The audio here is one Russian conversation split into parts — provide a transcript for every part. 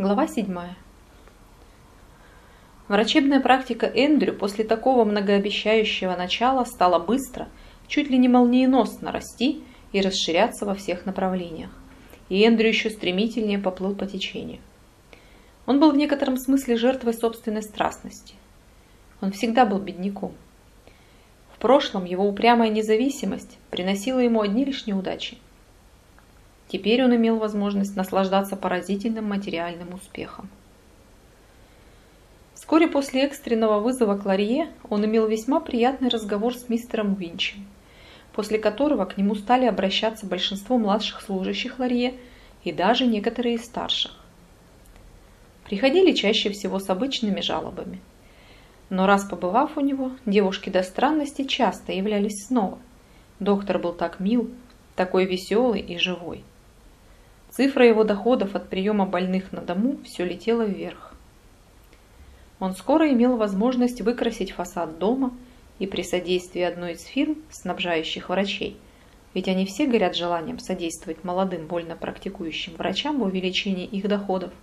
Глава 7. Врачебная практика Эндрю после такого многообещающего начала стала быстро, чуть ли не молниеносно расти и расширяться во всех направлениях. И Эндрю еще стремительнее поплыл по течению. Он был в некотором смысле жертвой собственной страстности. Он всегда был бедняком. В прошлом его упрямая независимость приносила ему одни лишь неудачи – Теперь он имел возможность наслаждаться поразительным материальным успехом. Вскоре после экстренного вызова к Ларье он имел весьма приятный разговор с мистером Уинчем, после которого к нему стали обращаться большинство младших служащих Ларье и даже некоторые из старших. Приходили чаще всего с обычными жалобами. Но раз побывав у него, девушки до странности часто являлись снова. Доктор был так мил, такой веселый и живой. Цифра его доходов от приема больных на дому все летела вверх. Он скоро имел возможность выкрасить фасад дома и при содействии одной из фирм, снабжающих врачей, ведь они все горят желанием содействовать молодым больно практикующим врачам в увеличении их доходов,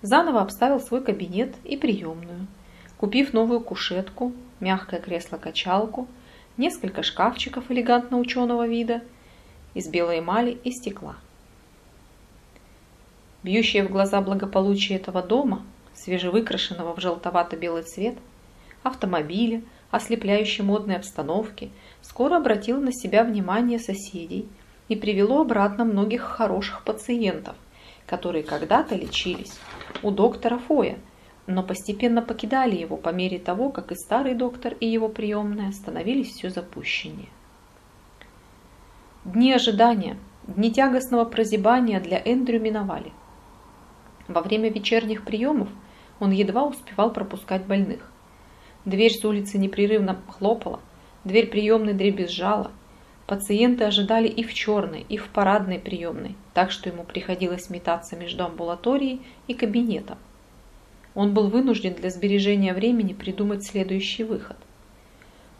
заново обставил свой кабинет и приемную, купив новую кушетку, мягкое кресло-качалку, несколько шкафчиков элегантно ученого вида из белой эмали и стекла. Бьющее в глаза благополучие этого дома, свежевыкрашенного в желтовато-белый цвет, автомобиля, ослепляющей модной обстановки, скоро обратило на себя внимание соседей и привело обратно многих хороших пациентов, которые когда-то лечились у доктора Фоя, но постепенно покидали его по мере того, как и старый доктор и его приемная становились все запущеннее. Дни ожидания, дни тягостного прозябания для Эндрю миновали – во время вечерних приемов он едва успевал пропускать больных. Дверь с улицы непрерывно хлопала, дверь приемной дребезжала. Пациенты ожидали и в черной, и в парадной приемной, так что ему приходилось метаться между амбулаторией и кабинетом. Он был вынужден для сбережения времени придумать следующий выход.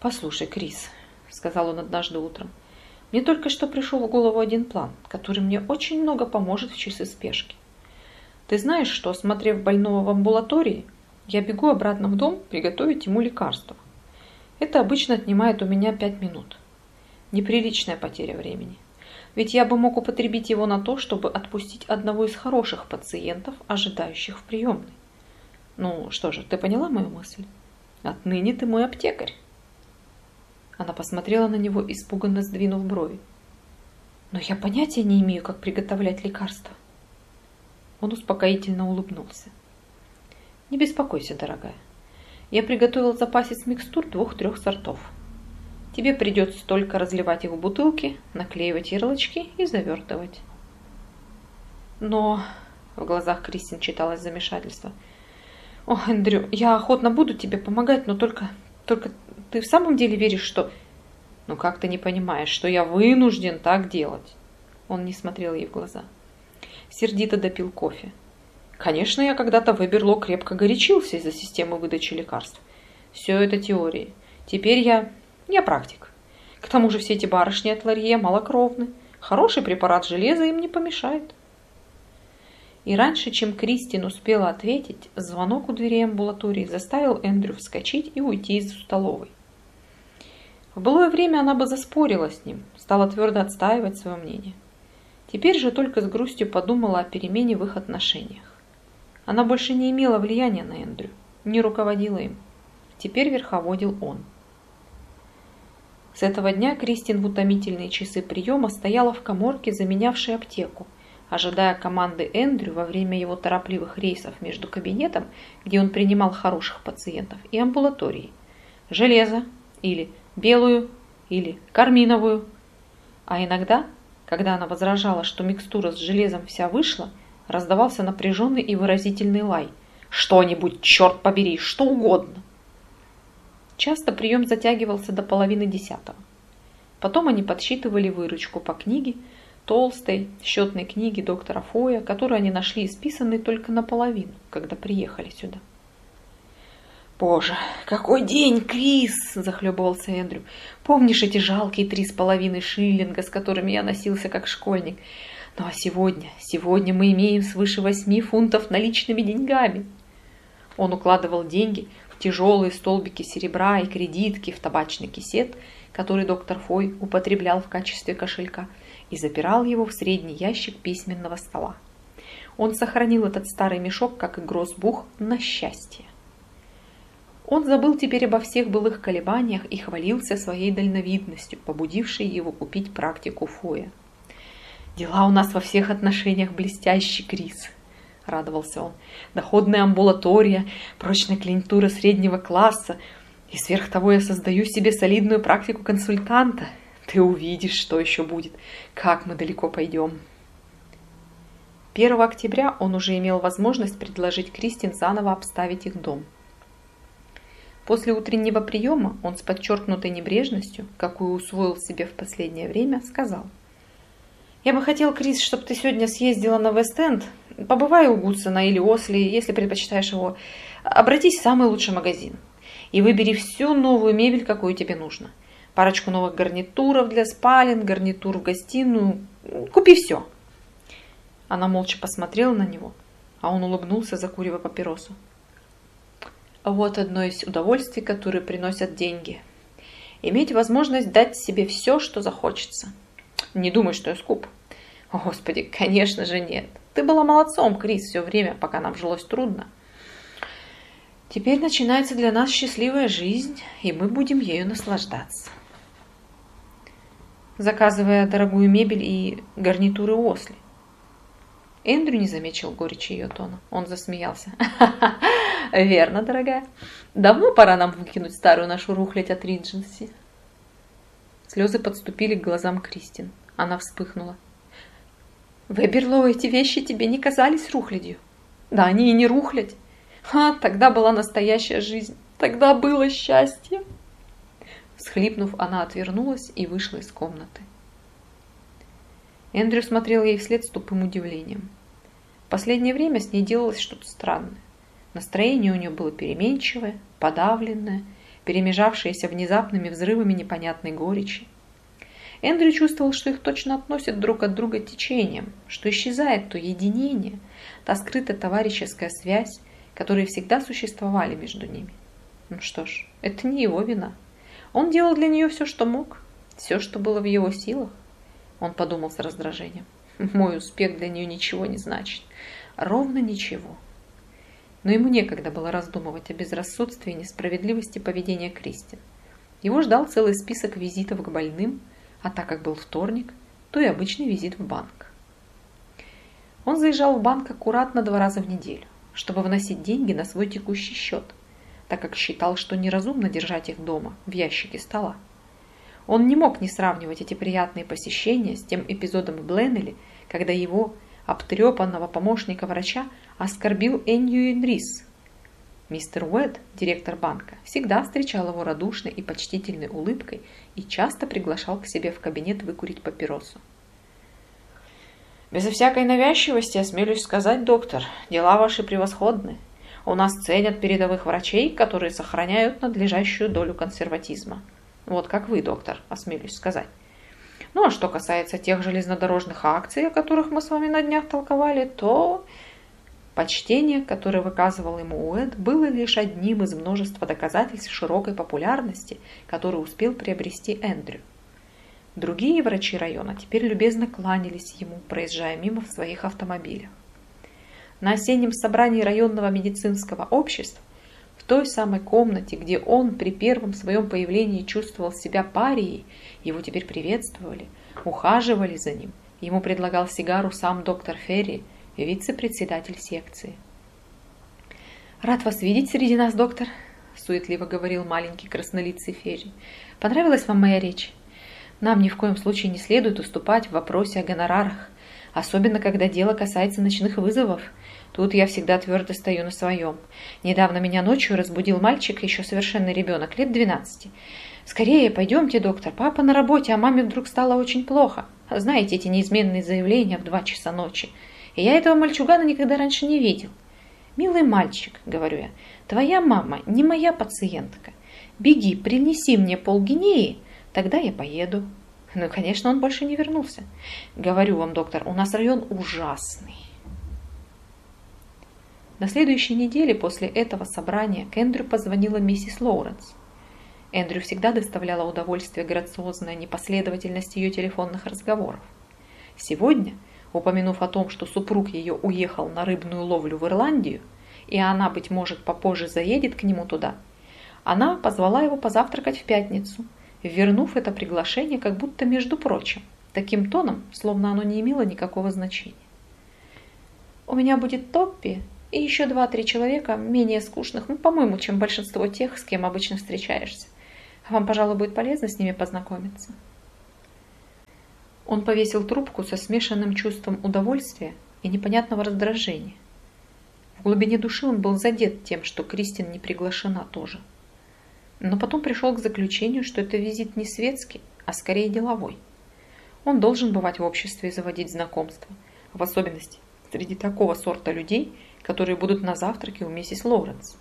«Послушай, Крис», — сказал он однажды утром, — «мне только что пришел в голову один план, который мне очень много поможет в часы спешки. Ты знаешь, что, осмотрев больного в амбулатории, я бегу обратно в дом приготовить ему лекарство. Это обычно отнимает у меня пять минут. Неприличная потеря времени. Ведь я бы мог употребить его на то, чтобы отпустить одного из хороших пациентов, ожидающих в приемной. Ну что же, ты поняла мою мысль? Отныне ты мой аптекарь. Она посмотрела на него, испуганно сдвинув брови. Но я понятия не имею, как приготовлять лекарства. Он успокоительно улыбнулся. «Не беспокойся, дорогая. Я приготовил запасец микстур двух-трех сортов. Тебе придется только разливать их в бутылки, наклеивать ярлычки и завертывать». «Но...» — в глазах Кристин читалось замешательство. «О, Эндрю, я охотно буду тебе помогать, но только... Только ты в самом деле веришь, что...» «Ну как ты не понимаешь, что я вынужден так делать?» Он не смотрел ей в глаза сердито допил кофе. Конечно, я когда-то в Эберло крепко горячился из-за системы выдачи лекарств. Все это теории. Теперь я... я практик. К тому же все эти барышни от Ларье малокровны. Хороший препарат железа им не помешает. И раньше, чем Кристин успела ответить, звонок у дверей амбулатории заставил Эндрю вскочить и уйти из столовой. В былое время она бы заспорила с ним, стала твердо отстаивать свое мнение. Теперь же только с грустью подумала о перемене в их отношениях. Она больше не имела влияния на Эндрю, не руководила им. Теперь верховодил он. С этого дня Кристин в утомительные часы приема стояла в коморке, заменявшей аптеку, ожидая команды Эндрю во время его торопливых рейсов между кабинетом, где он принимал хороших пациентов, и амбулаторией. Железо или белую или карминовую. А иногда когда она возражала, что микстура с железом вся вышла, раздавался напряженный и выразительный лай. «Что-нибудь, черт побери, что угодно!» Часто прием затягивался до половины десятого. Потом они подсчитывали выручку по книге, толстой счетной книге доктора Фоя, которую они нашли исписанной только наполовину, когда приехали сюда. «Боже, какой день, Крис!» – захлебывался Эндрю. «Помнишь эти жалкие три с половиной шиллинга, с которыми я носился как школьник? Ну а сегодня, сегодня мы имеем свыше восьми фунтов наличными деньгами. Он укладывал деньги в тяжелые столбики серебра и кредитки в табачный кисет, который доктор Фой употреблял в качестве кошелька, и запирал его в средний ящик письменного стола. Он сохранил этот старый мешок, как грозбух, на счастье. Он забыл теперь обо всех былых колебаниях и хвалился своей дальновидностью, побудившей его купить практику Фоя. «Дела у нас во всех отношениях блестящий, Крис», — радовался он. «Доходная амбулатория, прочная клиентура среднего класса, и сверх того я создаю себе солидную практику консультанта. Ты увидишь, что еще будет, как мы далеко пойдем». 1 октября он уже имел возможность предложить Кристин заново обставить их дом. После утреннего приема он с подчеркнутой небрежностью, какую усвоил себе в последнее время, сказал – я бы хотел, Крис, чтобы ты сегодня съездила на Вест-Энд. Побывай у Гудсона или Осли, если предпочитаешь его. Обратись в самый лучший магазин. И выбери всю новую мебель, какую тебе нужно. Парочку новых гарнитуров для спален, гарнитур в гостиную. Купи все. Она молча посмотрела на него, а он улыбнулся, закуривая папиросу. Вот одно из удовольствий, которые приносят деньги. Иметь возможность дать себе все, что захочется. Не думай, что я скуп. Господи, конечно же нет. Ты была молодцом, Крис, все время, пока нам жилось трудно. Теперь начинается для нас счастливая жизнь, и мы будем ею наслаждаться. Заказывая дорогую мебель и гарнитуры Осли. Эндрю не заметил горечи ее тона. Он засмеялся. Верно, дорогая. Давно пора нам выкинуть старую нашу рухлядь от Ридженси. Слезы подступили к глазам Кристин. Она вспыхнула. Веберлоу, эти вещи тебе не казались рухлядью? Да они и не рухлядь. А, тогда была настоящая жизнь. Тогда было счастье. Всхлипнув, она отвернулась и вышла из комнаты. Эндрю смотрел ей вслед с тупым удивлением. Последнее время с ней делалось что-то странное. Настроение у нее было переменчивое, подавленное, перемежавшееся внезапными взрывами непонятной горечи. Эндрю чувствовал, что их точно относят друг от друга течением, что исчезает то единение, та скрытая товарищеская связь, которые всегда существовали между ними. Ну что ж, это не его вина. Он делал для нее все, что мог, все, что было в его силах. Он подумал с раздражением. Мой успех для нее ничего не значит. Ровно ничего. Но ему некогда было раздумывать о безрассудстве и несправедливости поведения Кристин. Его ждал целый список визитов к больным – а так как был вторник, то и обычный визит в банк. Он заезжал в банк аккуратно два раза в неделю, чтобы вносить деньги на свой текущий счет, так как считал, что неразумно держать их дома, в ящике стола. Он не мог не сравнивать эти приятные посещения с тем эпизодом в Бленнеле, когда его, обтрепанного помощника врача, оскорбил Энью Энрис, Мистер Уэд, директор банка, всегда встречал его радушной и почтительной улыбкой и часто приглашал к себе в кабинет выкурить папиросу. «Безо всякой навязчивости, осмелюсь сказать, доктор, дела ваши превосходны. У нас ценят передовых врачей, которые сохраняют надлежащую долю консерватизма. Вот как вы, доктор, осмелюсь сказать. Ну а что касается тех железнодорожных акций, о которых мы с вами на днях толковали, то Почтение, которое выказывал ему Уэд, было лишь одним из множества доказательств широкой популярности, которую успел приобрести Эндрю. Другие врачи района теперь любезно кланялись ему, проезжая мимо в своих автомобилях. На осеннем собрании районного медицинского общества, той самой комнате, где он при первом своем появлении чувствовал себя парией, его теперь приветствовали, ухаживали за ним. Ему предлагал сигару сам доктор Ферри – вице-председатель секции. «Рад вас видеть среди нас, доктор», – суетливо говорил маленький краснолицый Ферри. «Понравилась вам моя речь? Нам ни в коем случае не следует уступать в вопросе о гонорарах, особенно когда дело касается ночных вызовов. Тут я всегда твердо стою на своем. Недавно меня ночью разбудил мальчик, еще совершенный ребенок, лет 12. «Скорее, пойдемте, доктор, папа на работе, а маме вдруг стало очень плохо. Знаете эти неизменные заявления в два часа ночи?» И я этого мальчугана никогда раньше не видел. «Милый мальчик», — говорю я, — «твоя мама не моя пациентка. Беги, принеси мне полгинеи, тогда я поеду». Ну, конечно, он больше не вернулся. Говорю вам, доктор, у нас район ужасный. На следующей неделе после этого собрания к Эндрю позвонила миссис Лоуренс. Эндрю всегда доставляла удовольствие грациозная непоследовательность ее телефонных разговоров. Сегодня, упомянув о том, что супруг ее уехал на рыбную ловлю в Ирландию, и она, быть может, попозже заедет к нему туда, она позвала его позавтракать в пятницу, вернув это приглашение как будто между прочим, таким тоном, словно оно не имело никакого значения. «У меня будет Топпи и еще два-три человека, менее скучных, ну, по-моему, чем большинство тех, с кем обычно встречаешься. Вам, пожалуй, будет полезно с ними познакомиться. Он повесил трубку со смешанным чувством удовольствия и непонятного раздражения. В глубине души он был задет тем, что Кристин не приглашена тоже. Но потом пришел к заключению, что это визит не светский, а скорее деловой. Он должен бывать в обществе и заводить знакомства, в особенности среди такого сорта людей, которые будут на завтраке у миссис Лоуренс.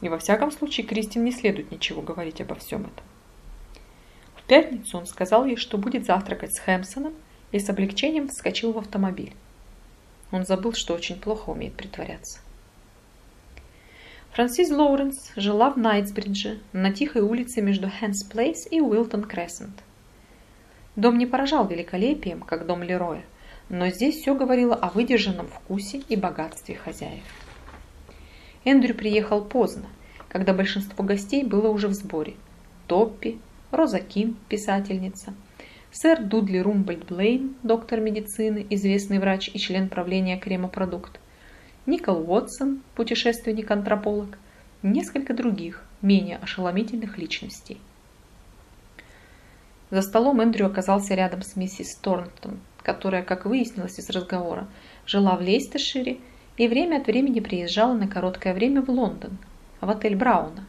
И во всяком случае Кристин не следует ничего говорить обо всем этом. В пятницу он сказал ей, что будет завтракать с Хэмпсоном и с облегчением вскочил в автомобиль. Он забыл, что очень плохо умеет притворяться. Франсис Лоуренс жила в Найтсбридже, на тихой улице между Хэнс Плейс и Уилтон Крессент. Дом не поражал великолепием, как дом Лероя, но здесь все говорило о выдержанном вкусе и богатстве хозяев. Эндрю приехал поздно, когда большинство гостей было уже в сборе. Топпи, Роза Кин, писательница, сэр Дудли Румбольд Блейн, доктор медицины, известный врач и член правления Кремопродукт, Никол Уотсон, путешественник-антрополог, несколько других, менее ошеломительных личностей. За столом Эндрю оказался рядом с миссис Торнтон, которая, как выяснилось из разговора, жила в Лейстешире и время от времени приезжала на короткое время в Лондон, в отель Брауна.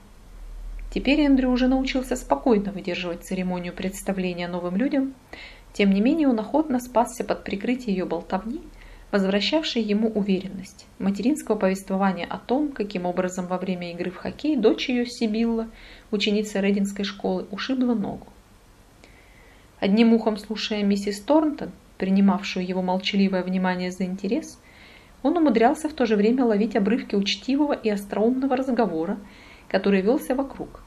Теперь Эндрю уже научился спокойно выдерживать церемонию представления новым людям, тем не менее он охотно спасся под прикрытие ее болтовни, возвращавшей ему уверенность, материнского повествования о том, каким образом во время игры в хоккей дочь ее Сибилла, ученица Рединской школы, ушибла ногу. Одним ухом слушая миссис Торнтон, принимавшую его молчаливое внимание за интерес, он умудрялся в то же время ловить обрывки учтивого и остроумного разговора, который велся вокруг.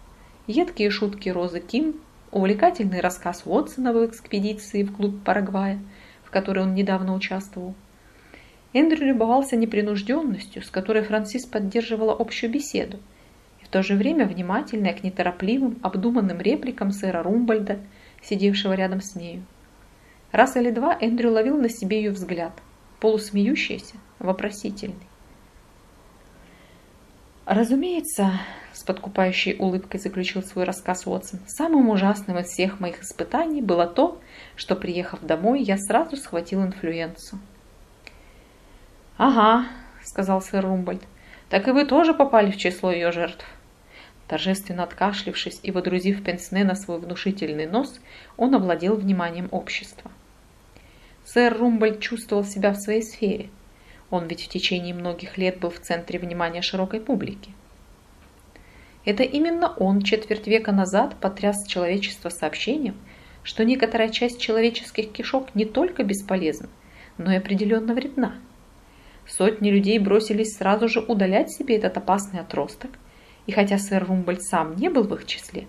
Едкие шутки Розы Ким, увлекательный рассказ Уотсона в экспедиции вглубь Парагвая, в которой он недавно участвовал. Эндрю любовался непринужденностью, с которой Франсис поддерживала общую беседу, и в то же время внимательная к неторопливым, обдуманным репликам сэра Румбольда, сидевшего рядом с нею. Раз или два Эндрю ловил на себе ее взгляд, полусмеющийся, вопросительный. «Разумеется», – с подкупающей улыбкой заключил свой рассказ Уотсон, «самым ужасным из всех моих испытаний было то, что, приехав домой, я сразу схватил инфлюенцию». «Ага», – сказал сэр Румбольд, – «так и вы тоже попали в число ее жертв». Торжественно откашлившись и водрузив пенсне на свой внушительный нос, он овладел вниманием общества. Сэр Румбольд чувствовал себя в своей сфере. Он ведь в течение многих лет был в центре внимания широкой публики. Это именно он четверть века назад потряс человечество сообщением, что некоторая часть человеческих кишок не только бесполезна, но и определенно вредна. Сотни людей бросились сразу же удалять себе этот опасный отросток, и хотя сэр Румбольд сам не был в их числе,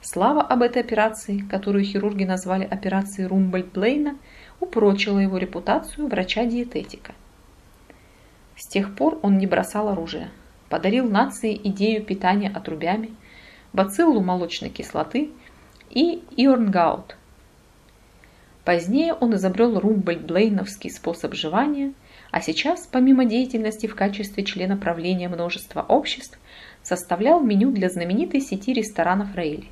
слава об этой операции, которую хирурги назвали операцией Румбольд-Блейна, упрочила его репутацию врача-диететика. С тех пор он не бросал оружие, подарил нации идею питания отрубями, бациллу молочной кислоты и Иорнгаут. Позднее он изобрел румбольд-блейновский способ жевания, а сейчас, помимо деятельности в качестве члена правления множества обществ, составлял меню для знаменитой сети ресторанов Рейли.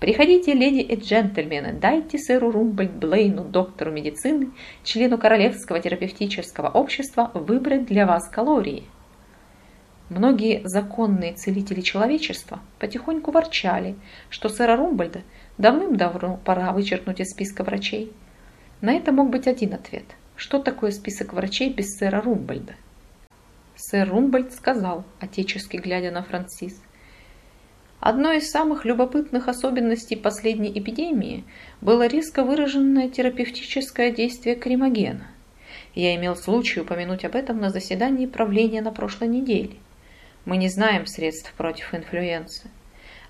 Приходите, леди и джентльмены, дайте сэру Румбольд Блейну, доктору медицины, члену Королевского терапевтического общества, выбрать для вас калории. Многие законные целители человечества потихоньку ворчали, что сэра Румбольда давным-давно пора вычеркнуть из списка врачей. На это мог быть один ответ. Что такое список врачей без сэра Румбольда? Сэр Румбольд сказал, отечески глядя на Франсис, Одной из самых любопытных особенностей последней эпидемии было резко выраженное терапевтическое действие кремогена. Я имел случай упомянуть об этом на заседании правления на прошлой неделе. Мы не знаем средств против инфлюенции.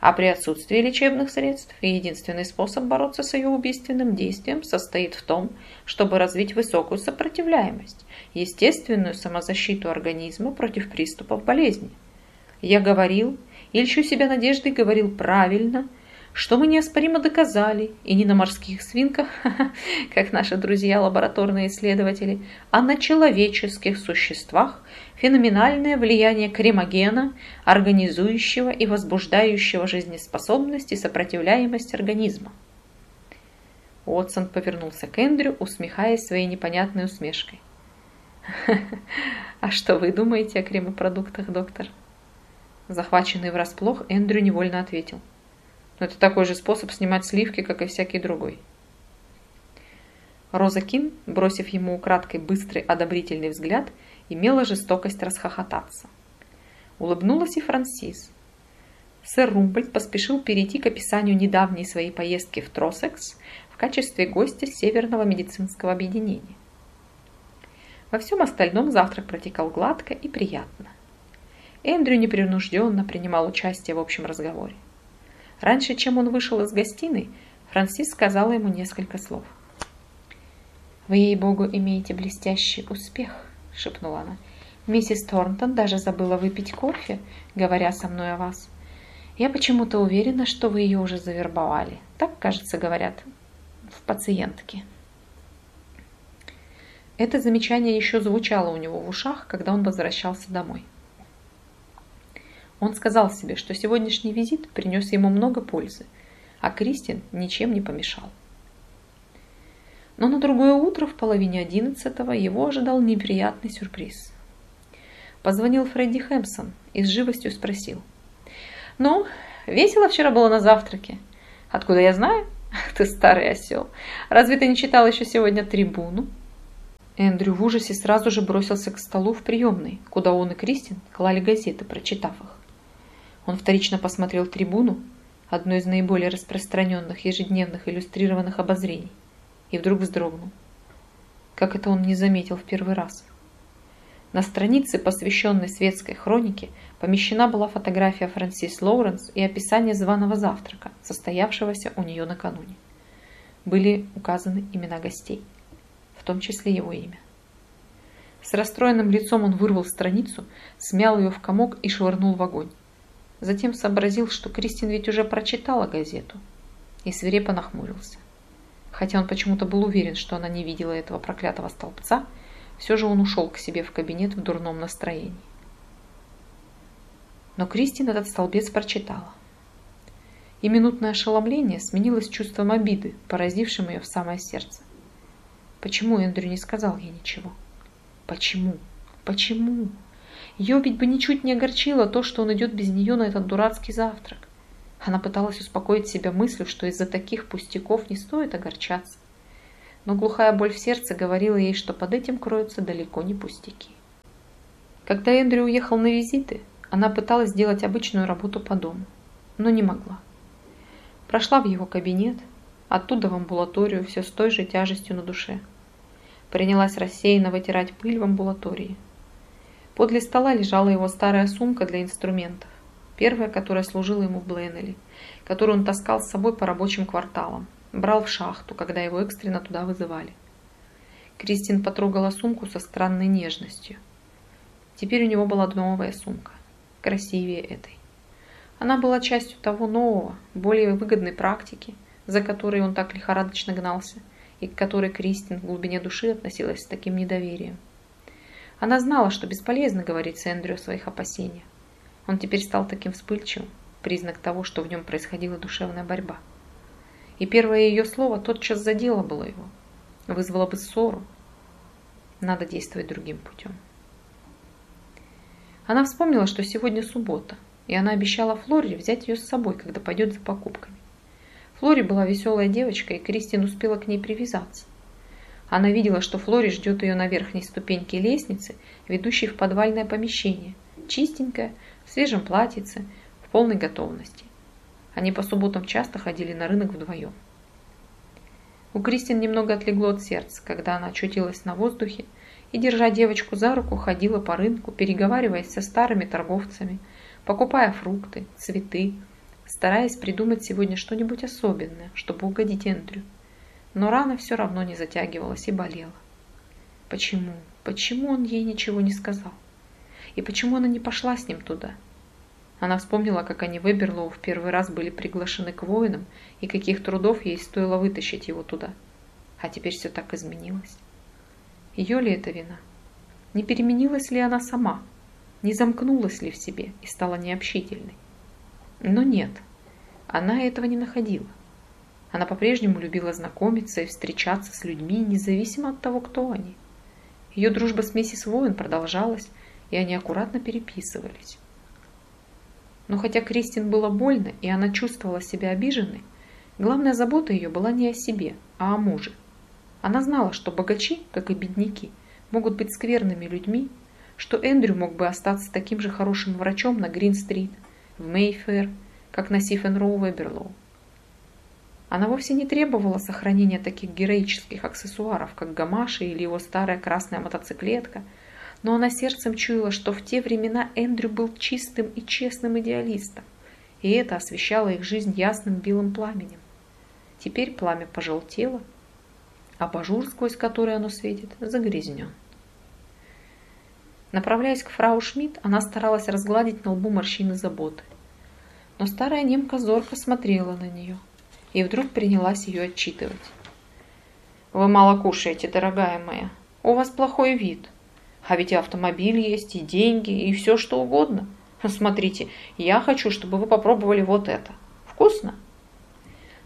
А при отсутствии лечебных средств единственный способ бороться с ее убийственным действием состоит в том, чтобы развить высокую сопротивляемость, естественную самозащиту организма против приступов болезни. Я говорил, и льщу себя надеждой, говорил правильно, что мы неоспоримо доказали, и не на морских свинках, как наши друзья-лабораторные исследователи, а на человеческих существах феноменальное влияние кремогена, организующего и возбуждающего жизнеспособность и сопротивляемость организма. Уотсон повернулся к Эндрю, усмехаясь своей непонятной усмешкой. «А что вы думаете о кремопродуктах, доктор?» Захваченный врасплох, Эндрю невольно ответил – но это такой же способ снимать сливки, как и всякий другой. Роза Кин, бросив ему украдкой быстрый одобрительный взгляд, имела жестокость расхохотаться. Улыбнулась и Франсис. Сэр Румпельт поспешил перейти к описанию недавней своей поездки в Тросекс в качестве гостя Северного медицинского объединения. Во всем остальном завтрак протекал гладко и приятно. Эндрю непринужденно принимал участие в общем разговоре. Раньше, чем он вышел из гостиной, Франсис сказала ему несколько слов. «Вы, ей-богу, имеете блестящий успех», — шепнула она. «Миссис Торнтон даже забыла выпить кофе, говоря со мной о вас. Я почему-то уверена, что вы ее уже завербовали. Так, кажется, говорят в пациентке». Это замечание еще звучало у него в ушах, когда он возвращался домой. Он сказал себе, что сегодняшний визит принес ему много пользы, а Кристин ничем не помешал. Но на другое утро в половине одиннадцатого его ожидал неприятный сюрприз. Позвонил Фредди Хэмпсон и с живостью спросил. «Ну, весело вчера было на завтраке. Откуда я знаю? Ты старый осел. Разве ты не читал еще сегодня трибуну?» Эндрю в ужасе сразу же бросился к столу в приемной, куда он и Кристин клали газеты, прочитав их. Он вторично посмотрел трибуну, одно из наиболее распространенных ежедневных иллюстрированных обозрений, и вдруг вздрогнул. Как это он не заметил в первый раз? На странице, посвященной светской хронике, помещена была фотография Франсис Лоуренс и описание званого завтрака, состоявшегося у нее накануне. Были указаны имена гостей, в том числе его имя. С расстроенным лицом он вырвал страницу, смял ее в комок и швырнул в огонь. Затем сообразил, что Кристин ведь уже прочитала газету, и свирепо нахмурился. Хотя он почему-то был уверен, что она не видела этого проклятого столбца, все же он ушел к себе в кабинет в дурном настроении. Но Кристин этот столбец прочитала. И минутное ошеломление сменилось чувством обиды, поразившим ее в самое сердце. Почему Эндрю не сказал ей ничего? Почему? Почему? Ее ведь бы ничуть не огорчило то, что он идет без нее на этот дурацкий завтрак. Она пыталась успокоить себя мыслью, что из-за таких пустяков не стоит огорчаться. Но глухая боль в сердце говорила ей, что под этим кроются далеко не пустяки. Когда Эндрю уехал на визиты, она пыталась сделать обычную работу по дому, но не могла. Прошла в его кабинет, оттуда в амбулаторию все с той же тяжестью на душе. Принялась рассеянно вытирать пыль в амбулатории – Подле стола лежала его старая сумка для инструментов, первая, которая служила ему в Бленнелли, которую он таскал с собой по рабочим кварталам, брал в шахту, когда его экстренно туда вызывали. Кристин потрогала сумку со странной нежностью. Теперь у него была новая сумка, красивее этой. Она была частью того нового, более выгодной практики, за которой он так лихорадочно гнался, и к которой Кристин в глубине души относилась с таким недоверием. Она знала, что бесполезно говорить с Эндрю о своих опасениях. Он теперь стал таким вспыльчивым, признак того, что в нем происходила душевная борьба. И первое ее слово тотчас задело было его, вызвало бы ссору. Надо действовать другим путем. Она вспомнила, что сегодня суббота, и она обещала Флоре взять ее с собой, когда пойдет за покупками. Флори была веселая девочка, и Кристин успела к ней привязаться. Она видела, что Флори ждет ее на верхней ступеньке лестницы, ведущей в подвальное помещение, чистенькое, в свежем платьице, в полной готовности. Они по субботам часто ходили на рынок вдвоем. У Кристин немного отлегло от сердца, когда она очутилась на воздухе и, держа девочку за руку, ходила по рынку, переговариваясь со старыми торговцами, покупая фрукты, цветы, стараясь придумать сегодня что-нибудь особенное, чтобы угодить Эндрю. Но рана все равно не затягивалась и болела. Почему? Почему он ей ничего не сказал? И почему она не пошла с ним туда? Она вспомнила, как они в Эберлоу в первый раз были приглашены к воинам, и каких трудов ей стоило вытащить его туда. А теперь все так изменилось. Ее ли это вина? Не переменилась ли она сама? Не замкнулась ли в себе и стала необщительной? Но нет, она этого не находила. Она по-прежнему любила знакомиться и встречаться с людьми, независимо от того, кто они. Ее дружба с миссис Воин продолжалась, и они аккуратно переписывались. Но хотя Кристин было больно, и она чувствовала себя обиженной, главная забота ее была не о себе, а о муже. Она знала, что богачи, как и бедняки, могут быть скверными людьми, что Эндрю мог бы остаться таким же хорошим врачом на Грин-стрит, в Мейфэр, как на Сифен-Роу в Эберлоу. Она вовсе не требовала сохранения таких героических аксессуаров, как гамаши или его старая красная мотоциклетка, но она сердцем чуяла, что в те времена Эндрю был чистым и честным идеалистом, и это освещало их жизнь ясным белым пламенем. Теперь пламя пожелтело, а пажур, сквозь который оно светит, загрязнен. Направляясь к фрау Шмидт, она старалась разгладить на лбу морщины заботы. Но старая немка зорко смотрела на нее и вдруг принялась ее отчитывать. «Вы мало кушаете, дорогая моя. У вас плохой вид. А ведь и автомобиль есть, и деньги, и все что угодно. Смотрите, я хочу, чтобы вы попробовали вот это. Вкусно?»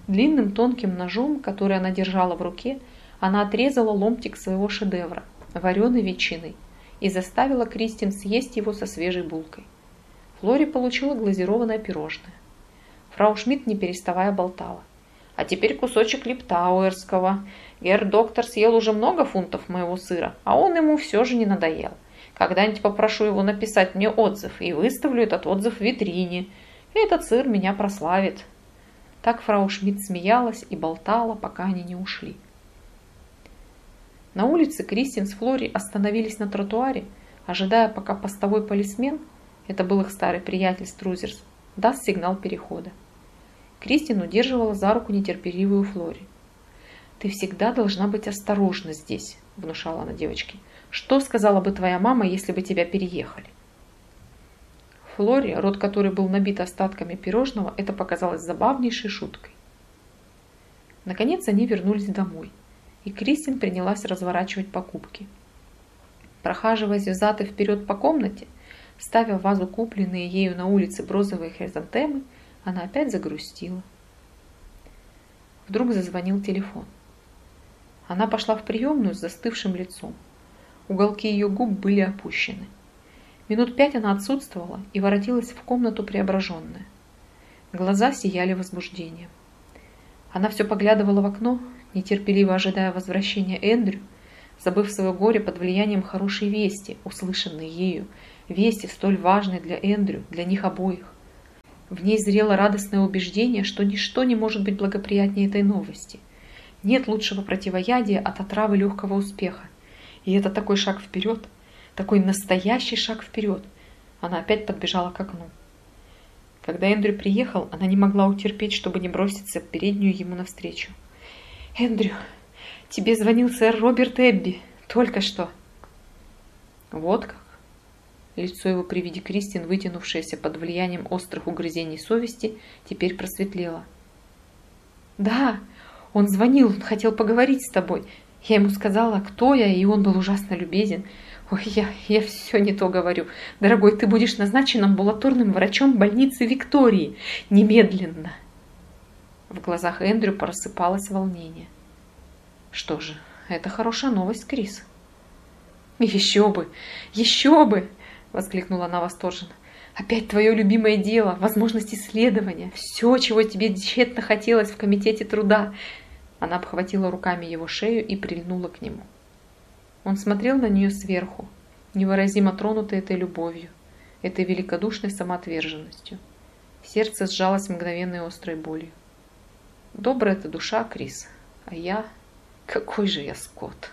Длинным тонким ножом, который она держала в руке, она отрезала ломтик своего шедевра, вареной ветчиной, и заставила Кристин съесть его со свежей булкой. Флори получила глазированное пирожное. Фрау Шмидт, не переставая, болтала. «А теперь кусочек липтауэрского. Гер-доктор съел уже много фунтов моего сыра, а он ему все же не надоел. Когда-нибудь попрошу его написать мне отзыв и выставлю этот отзыв в витрине. Этот сыр меня прославит». Так фрау Шмидт смеялась и болтала, пока они не ушли. На улице Кристин с Флори остановились на тротуаре, ожидая, пока постовой полисмен, это был их старый приятель Струзерс, даст сигнал перехода. Кристин удерживала за руку нетерпеливую Флори. «Ты всегда должна быть осторожна здесь», – внушала она девочке. «Что сказала бы твоя мама, если бы тебя переехали?» Флори, рот которой был набит остатками пирожного, это показалось забавнейшей шуткой. Наконец они вернулись домой – и Кристин принялась разворачивать покупки. Прохаживаясь взад и вперед по комнате, ставя в вазу купленные ею на улице брозовые хризантемы, она опять загрустила. Вдруг зазвонил телефон. Она пошла в приемную с застывшим лицом. Уголки ее губ были опущены. Минут пять она отсутствовала и воротилась в комнату преображенная. Глаза сияли возбуждением. Она все поглядывала в окно, нетерпеливо ожидая возвращения Эндрю, забыв свое горе под влиянием хорошей вести, услышанной ею, вести столь важной для Эндрю, для них обоих. В ней зрело радостное убеждение, что ничто не может быть благоприятнее этой новости. Нет лучшего противоядия от отравы легкого успеха. И это такой шаг вперед, такой настоящий шаг вперед. Она опять подбежала к окну. Когда Эндрю приехал, она не могла утерпеть, чтобы не броситься в переднюю ему навстречу. «Эндрю, тебе звонил сэр Роберт Эбби. Только что». «Вот как?» Лицо его при виде Кристин, вытянувшееся под влиянием острых угрызений совести, теперь просветлело. «Да, он звонил, он хотел поговорить с тобой. Я ему сказала, кто я, и он был ужасно любезен. Ой, я, я все не то говорю. Дорогой, ты будешь назначен амбулаторным врачом больницы Виктории. Немедленно!» В глазах Эндрю просыпалось волнение. Что же, это хорошая новость, Крис. Еще бы, еще бы, воскликнула она восторженно. Опять твое любимое дело, возможность исследования, все, чего тебе тщетно хотелось в комитете труда. Она обхватила руками его шею и прильнула к нему. Он смотрел на нее сверху, невыразимо тронутый этой любовью, этой великодушной самоотверженностью. Сердце сжалось мгновенной острой болью. Добрая ты душа, Крис, а я... Какой же я скот!